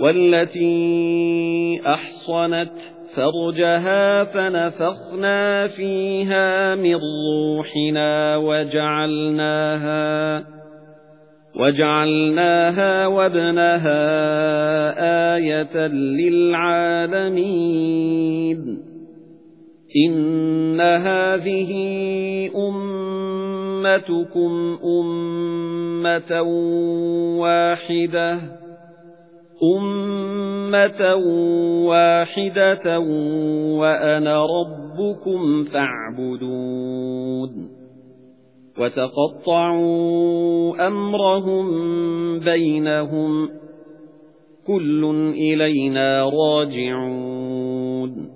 وَالَّتِي أَحْصَنَتْ فَرْجَهَا فَنَفَخْنَا فِيهَا مِنْ رُوحِنَا وَجَعَلْنَاهَا وَجَعَلْنَاهَا وَابْنَهَا آيَةً لِلْعَالَمِينَ. إِنَّ هَذِهِ أُمَّتُكُمْ أُمَّةً وَاحِدَةً. أُمَّةً وَاحِدَةً وَأَنَا رَبُّكُمْ فَاعْبُدُونِ وَتَقَطَّعُوا أَمْرَهُم بَيْنَهُمْ كُلٌّ إِلَيْنَا راجعون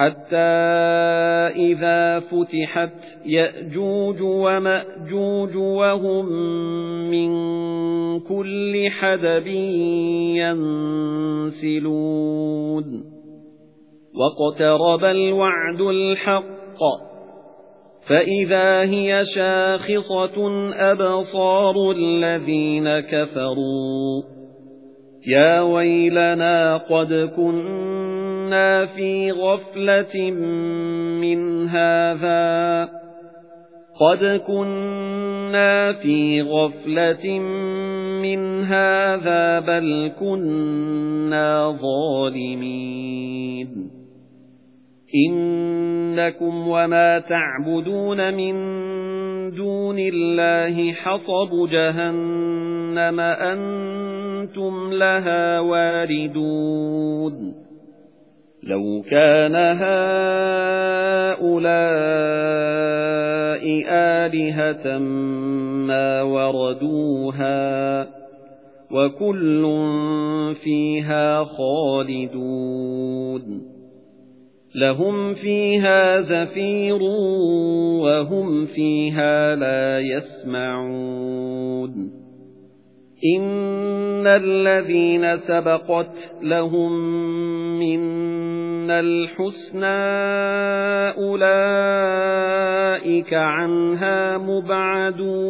حَتَّى إِذَا فُتِحَتْ يَأْجُوجُ وَمَأْجُوجُ وَهُمْ مِنْ كُلِّ حَدَبٍ يَنْسِلُونَ. وَاقْتَرَبَ الْوَعْدُ الْحَقُّ فَإِذَا هِيَ شَاخِصَةٌ أَبْصَارُ الَّذِينَ كَفَرُوا. يَا وَيْلَنَا قَدْ كُنَّا فِي غَفْلَةٍ مِنْ هَذَا. قَدْ كُنَّا فِي غَفْلَةٍ مِنْ هَذَا بَلْ كُنَّا ظَالِمِينَ. إِنَّكُمْ وَمَا تَعْبُدُونَ مِن دُونِ اللَّهِ حَصَبُ جَهَنَّمَ أَنْتُمْ لَهَا وَارِدُونَ لَوْ كَانَ هَؤُلَاءِ آلِهَةً مَا وَرَدُوهَا وَكُلٌّ فِيهَا خَالِدُونَ لَهُمْ فِيهَا زَفِيرٌ وَهُمْ فِيهَا لَا يَسْمَعُونَ إِنَّ الَّذِينَ سَبَقَتْ لَهُم مِّنَّا الْحُسْنَى أُولَئِكَ عَنْهَا مُبْعَدُونَ